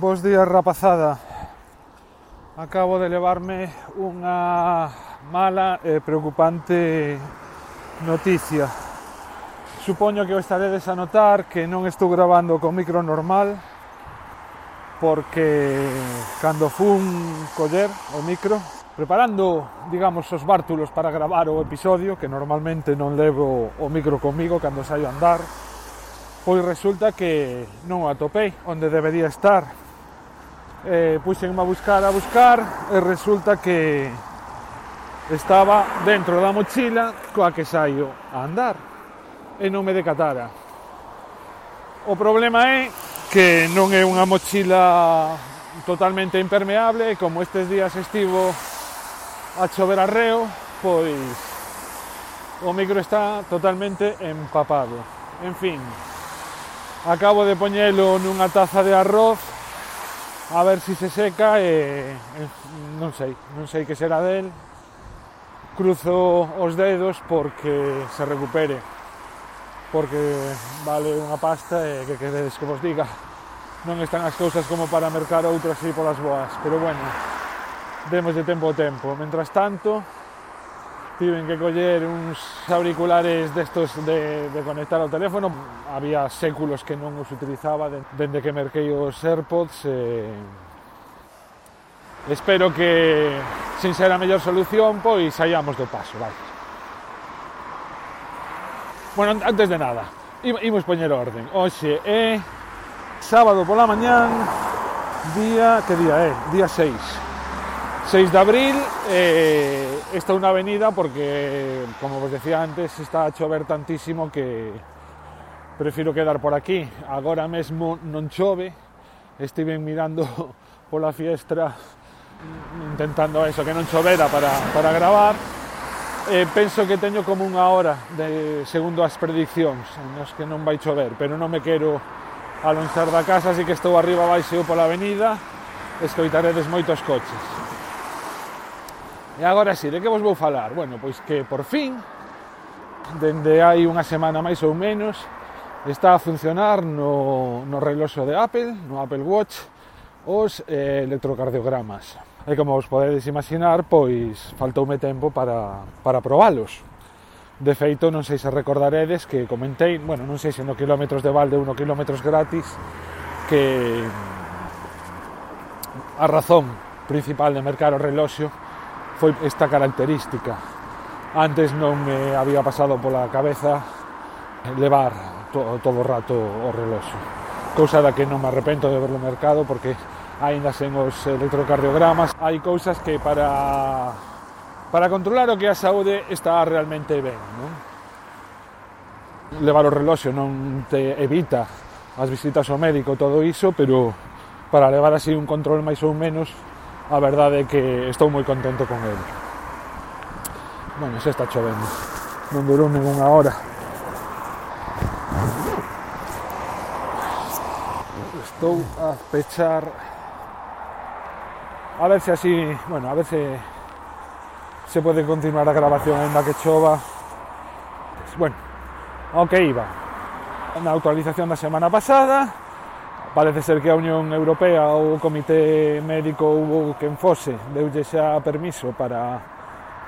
Bos días rapazada. Acabo de levarme unha mala e preocupante noticia. Supoño que o estaredes a notar que non estou grabando con micro normal Porque cando fun coller o micro Preparando, digamos, os bártulos para gravar o episodio Que normalmente non levo o micro comigo cando saio a andar Pois resulta que non o atopei onde debería estar eh, puxenme a buscar a buscar e resulta que estaba dentro da mochila coa que saio a andar e non me decatara. O problema é que non é unha mochila totalmente impermeable e como estes días estivo a chover arreo, pois o micro está totalmente empapado. En fin, acabo de poñelo nunha taza de arroz a ver si se seca e, e non sei, non sei que será del. Cruzo os dedos porque se recupere porque vale unha pasta e que queredes que vos diga non están as cousas como para mercar outras así polas boas pero bueno, demos de tempo a tempo mentras tanto, tiven que coller uns auriculares destos de, de conectar ao teléfono. Había séculos que non os utilizaba dende que merquei os AirPods. E... Espero que, sin ser a mellor solución, pois saíamos do paso, vai. Bueno, antes de nada, imos poñer orden. Oxe é sábado pola mañán, día, que día é? Día 6. 6 de abril, eh, Esta es una avenida porque, como os decía antes, está a chover tantísimo que prefiro quedar por aquí. Agora mesmo non chove, estive mirando pola fiestra intentando eso, que non chovera para, para gravar. Eh, penso que teño como unha hora de, segundo as prediccións, nos que non vai chover, pero non me quero alonxar da casa, así que estou arriba baixo pola avenida, escoitaredes moitos coches. E agora sí, de que vos vou falar? Bueno, pois que por fin, dende hai unha semana máis ou menos, está a funcionar no, no reloxo de Apple, no Apple Watch, os eh, electrocardiogramas. E como vos podedes imaginar, pois faltoume tempo para, para probalos. De feito, non sei se recordaredes que comentei, bueno, non sei se no kilómetros de balde ou no kilómetros gratis, que a razón principal de mercar o reloxo foi esta característica. Antes non me había pasado pola cabeza levar to, todo o rato o reloxo. Cousa da que non me arrepento de verlo mercado porque aínda sen os electrocardiogramas hai cousas que para para controlar o que a saúde está realmente ben, non? Levar o reloxo non te evita as visitas ao médico, todo iso, pero para levar así un control máis ou menos a verdade é que estou moi contento con ele. Bueno, se está chovendo. Non durou ninguna hora. Estou a pechar a ver se así, bueno, a ver se se pode continuar a grabación en que chova. Bueno, ao que iba. Na actualización da semana pasada, Parece ser que a Unión Europea ou o Comité Médico ou quen fose deulle xa permiso para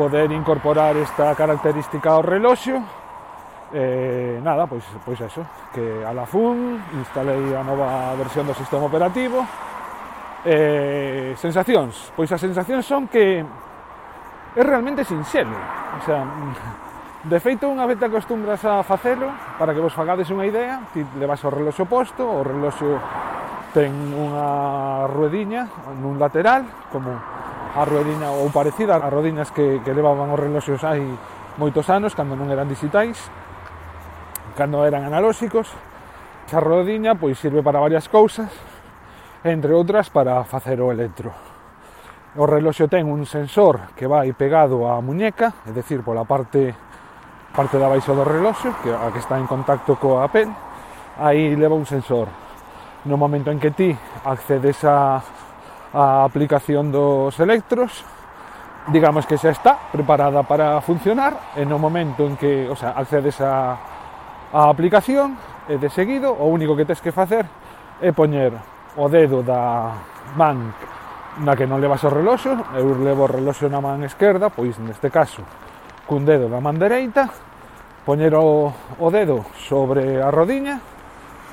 poder incorporar esta característica ao reloxo. E, nada, pois, pois eso, que a la FUN instalei a nova versión do sistema operativo. E, sensacións, pois as sensacións son que é realmente sinxelo. O sea, De feito, unha vez te acostumbras a facelo, para que vos fagades unha idea, ti levas o reloxo posto, o reloxo ten unha ruediña nun lateral, como a ruediña ou parecida a rodiñas que, que levaban os reloxos hai moitos anos, cando non eran digitais, cando eran analóxicos. Esa rodiña pois sirve para varias cousas, entre outras para facer o electro. O reloxo ten un sensor que vai pegado á muñeca, é dicir, pola parte parte de abaixo do reloxo, que a que está en contacto coa pel, aí leva un sensor. No momento en que ti accedes a, a aplicación dos electros, digamos que xa está preparada para funcionar e no momento en que o sea, accedes a, a aplicación e de seguido o único que tens que facer é poñer o dedo da man na que non levas o reloxo eu levo o reloxo na man esquerda pois neste caso cun dedo da man dereita, poñer o, o dedo sobre a rodiña,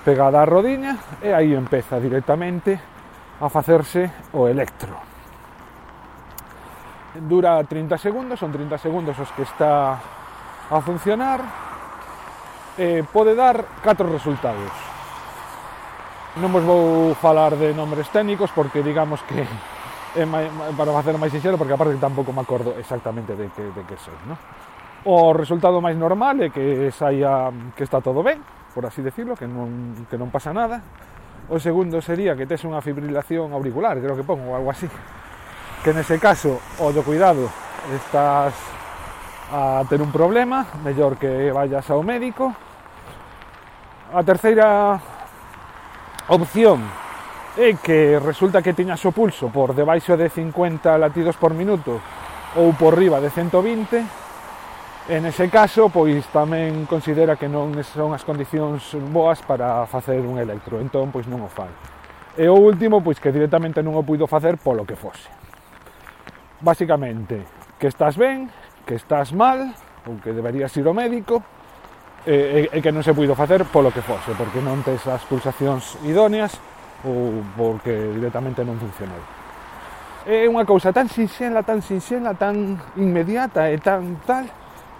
pegada a rodiña e aí empeza directamente a facerse o electro. Dura 30 segundos, son 30 segundos os que está a funcionar. E pode dar 4 resultados. Non vos vou falar de nombres técnicos porque digamos que eh, para facer máis sinxero, porque aparte tampouco me acordo exactamente de que, de que son, no? O resultado máis normal é que saia que está todo ben, por así decirlo, que non, que non pasa nada. O segundo sería que tes unha fibrilación auricular, creo que pongo, ou algo así. Que nese caso, o do cuidado, estás a ter un problema, mellor que vayas ao médico. A terceira opción e que resulta que tiñas o pulso por debaixo de 50 latidos por minuto ou por riba de 120, en ese caso, pois tamén considera que non son as condicións boas para facer un electro, entón pois non o fai. E o último, pois que directamente non o puido facer polo que fose. Básicamente, que estás ben, que estás mal, ou que deberías ir ao médico, e, e, e que non se puido facer polo que fose, porque non tes as pulsacións idóneas, ou porque directamente non funcionou. É unha cousa tan sinxela, tan sinxela, tan inmediata e tan tal,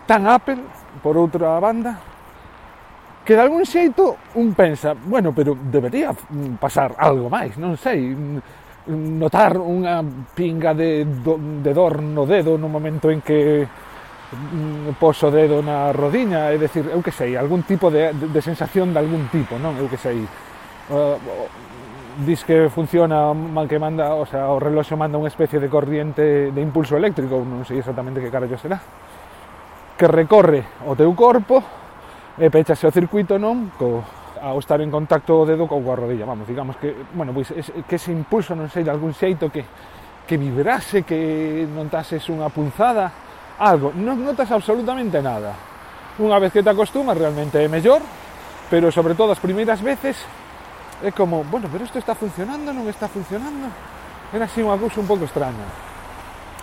tan Apple, por outra banda, que de algún xeito un pensa, bueno, pero debería pasar algo máis, non sei, notar unha pinga de, do, de dor no dedo no momento en que mm, poso o dedo na rodiña, é decir, eu que sei, algún tipo de, de sensación de algún tipo, non? Eu que sei, uh, dis que funciona mal que manda, o sea, o reloxo manda unha especie de corriente de impulso eléctrico, non sei exactamente que carallo será, que recorre o teu corpo e pechase o circuito, non? Co, ao estar en contacto o dedo coa rodilla, vamos, digamos que, bueno, pois es, que ese impulso, non sei, de algún xeito que, que vibrase, que notases unha punzada, algo, non notas absolutamente nada. Unha vez que te acostumas realmente é mellor, pero sobre todo as primeiras veces é como, bueno, pero isto está funcionando, non está funcionando. Era así unha cousa un pouco extraña.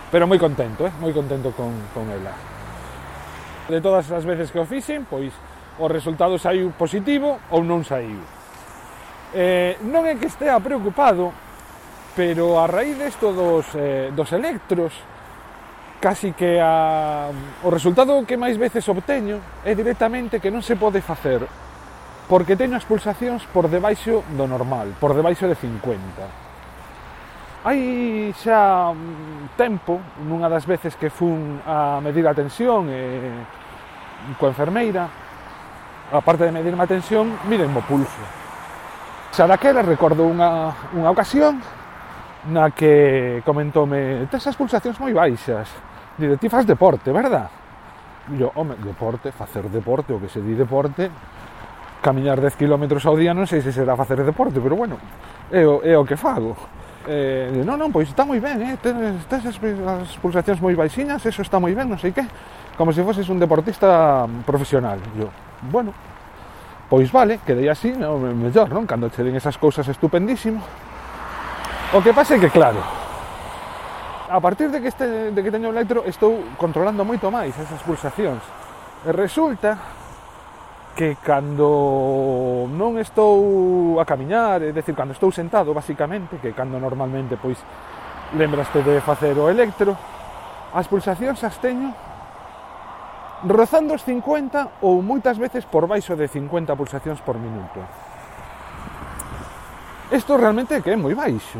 Pero moi contento, eh? moi contento con, con ela. De todas as veces que o fixen, pois o resultado saiu positivo ou non saiu. Eh, non é que estea preocupado, pero a raíz desto dos, eh, dos electros, casi que a, o resultado que máis veces obteño é directamente que non se pode facer porque teño as pulsacións por debaixo do normal, por debaixo de 50. Hai xa mm, tempo, nunha das veces que fun a medir a tensión e coa enfermeira, a parte de medirme a tensión, miren o pulso. Xa daquela recordo unha, unha ocasión na que comentoume tes as pulsacións moi baixas. Dire, ti faz deporte, verdad? E yo, home, deporte, facer deporte, o que se di deporte, camiñar 10 km ao día non sei se será facer deporte, pero bueno, é o, é o que fago. Eh, non, non, pois está moi ben, eh, tens, tens as, as pulsacións moi baixiñas, eso está moi ben, non sei que, como se foses un deportista profesional. Yo, bueno, pois vale, quedei así, no, mellor, non? Cando che den esas cousas estupendísimo. O que pasa é que, claro, a partir de que, este, de que teño o electro, estou controlando moito máis esas pulsacións. E resulta que cando non estou a camiñar, é dicir, cando estou sentado, basicamente, que cando normalmente, pois, lembraste de facer o electro, as pulsacións as teño rozando os 50 ou moitas veces por baixo de 50 pulsacións por minuto. Isto realmente que é moi baixo,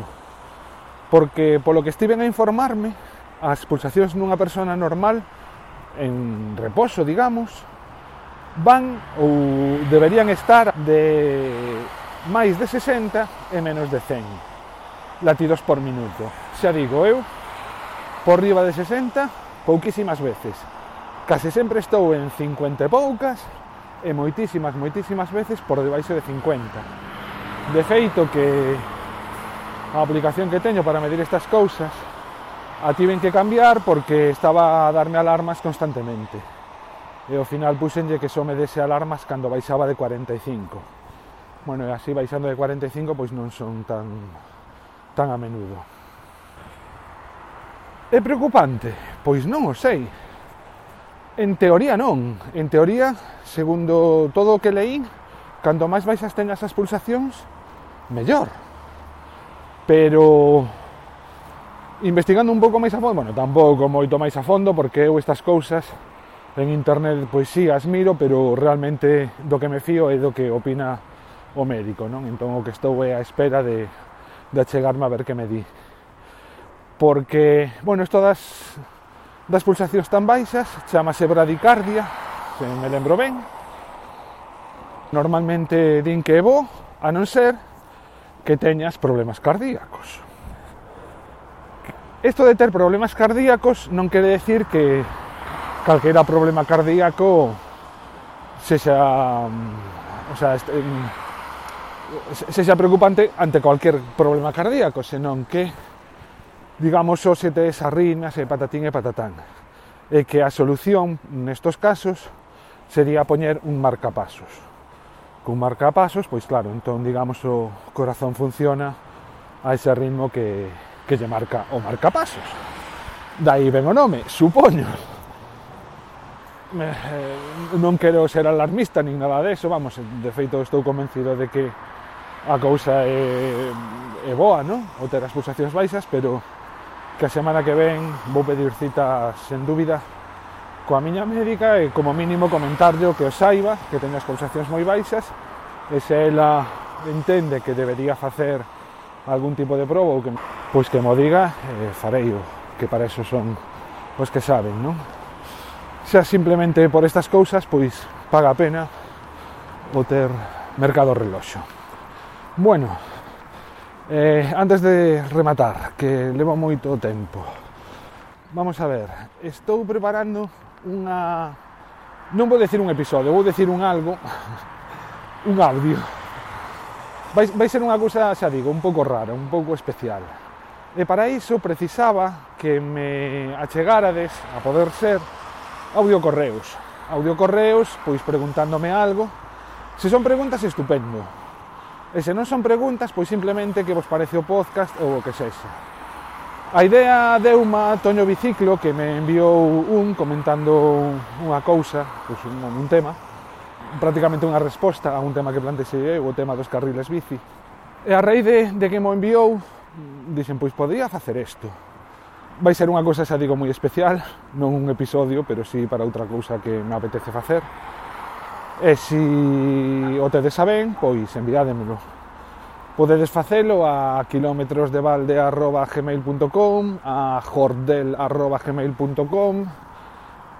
porque polo que estiven a informarme, as pulsacións nunha persona normal en reposo, digamos, van ou deberían estar de máis de 60 e menos de 100 latidos por minuto. Xa digo eu, por riba de 60, pouquísimas veces. Case sempre estou en 50 e poucas e moitísimas, moitísimas veces por debaixo de 50. De feito que a aplicación que teño para medir estas cousas a tiven que cambiar porque estaba a darme alarmas constantemente e ao final puxenlle que só me dese alarmas cando baixaba de 45. Bueno, e así baixando de 45 pois non son tan tan a menudo. É preocupante? Pois non o sei. En teoría non. En teoría, segundo todo o que leí, cando máis baixas teñas as pulsacións, mellor. Pero investigando un pouco máis a fondo, bueno, tampouco moito máis a fondo porque eu estas cousas en internet pois sí, as miro, pero realmente do que me fío é do que opina o médico, non? Entón o que estou é a espera de, de achegarme a ver que me di. Porque, bueno, isto das, das pulsacións tan baixas chamase bradicardia, se me lembro ben. Normalmente din que é bo, a non ser que teñas problemas cardíacos. Isto de ter problemas cardíacos non quere decir que calquera problema cardíaco sexa mm, o sea, este, mm, sexa preocupante ante cualquier problema cardíaco, senón que digamos, o se tes arritmias e patatín e patatán. E que a solución nestos casos sería poñer un marcapasos. Cun marcapasos, pois claro, entón, digamos, o corazón funciona a ese ritmo que, que lle marca o marcapasos. Dai ben o nome, supoño. Eh, non quero ser alarmista nin nada deso, vamos, de feito estou convencido de que a cousa é, é boa, non? O ter as pulsacións baixas, pero que a semana que ven vou pedir cita sen dúbida coa miña médica e como mínimo comentarlle o que o saiba, que teña as pulsacións moi baixas e se ela entende que debería facer algún tipo de proba ou que, pois que mo diga, eh, farei o que para eso son os que saben, non? xa simplemente por estas cousas, pois paga a pena o ter mercado reloxo. Bueno, eh, antes de rematar, que leva moito tempo, vamos a ver, estou preparando unha... Non vou decir un episodio, vou decir un algo, un audio. Vai, vai ser unha cousa, xa digo, un pouco rara, un pouco especial. E para iso precisaba que me achegárades, a poder ser, audiocorreos. Audiocorreos, pois preguntándome algo. Se son preguntas, estupendo. E se non son preguntas, pois simplemente que vos parece o podcast ou o que sexa. A idea de uma Toño Biciclo que me enviou un comentando unha cousa, pois un, un tema, prácticamente unha resposta a un tema que plantexei eu, o tema dos carriles bici. E a raíz de, de que mo enviou, dixen, pois podría facer isto vai ser unha cousa xa digo moi especial, non un episodio, pero si sí para outra cousa que me apetece facer. E se si o tedes a ben, pois enviádemelo. Podedes facelo a kilometrosdevalde.gmail.com a jordel.gmail.com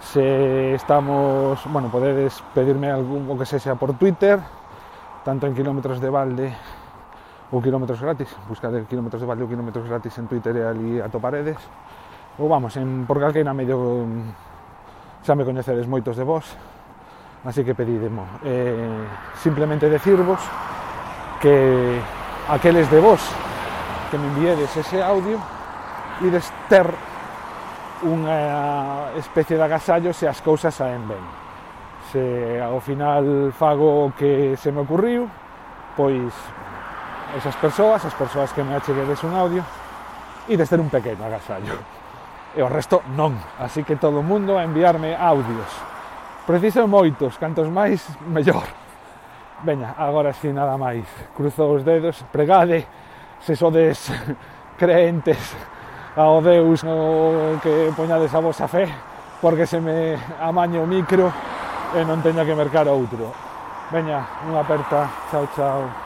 Se estamos, bueno, podedes pedirme algún o que sexa por Twitter, tanto en kilómetros de balde ou quilómetros gratis, buscade quilómetros de valio, quilómetros gratis en Twitter e ali atoparedes, ou vamos, en por calqueira medio mm, xa me coñecedes moitos de vos, así que pedidemo. Eh, simplemente decirvos que aqueles de vos que me enviedes ese audio e dester unha especie de agasallo se as cousas saen ben. Se ao final fago o que se me ocurriu, pois esas persoas, as persoas que me acheguedes un audio e de ser un pequeno agasallo. E o resto non, así que todo o mundo a enviarme audios. Preciso moitos, cantos máis, mellor. Veña, agora si nada máis. Cruzo os dedos, pregade, se sodes creentes ao Deus no que poñades a vosa fe, porque se me amaño o micro e non teña que mercar outro. Veña, unha aperta, chao, chao.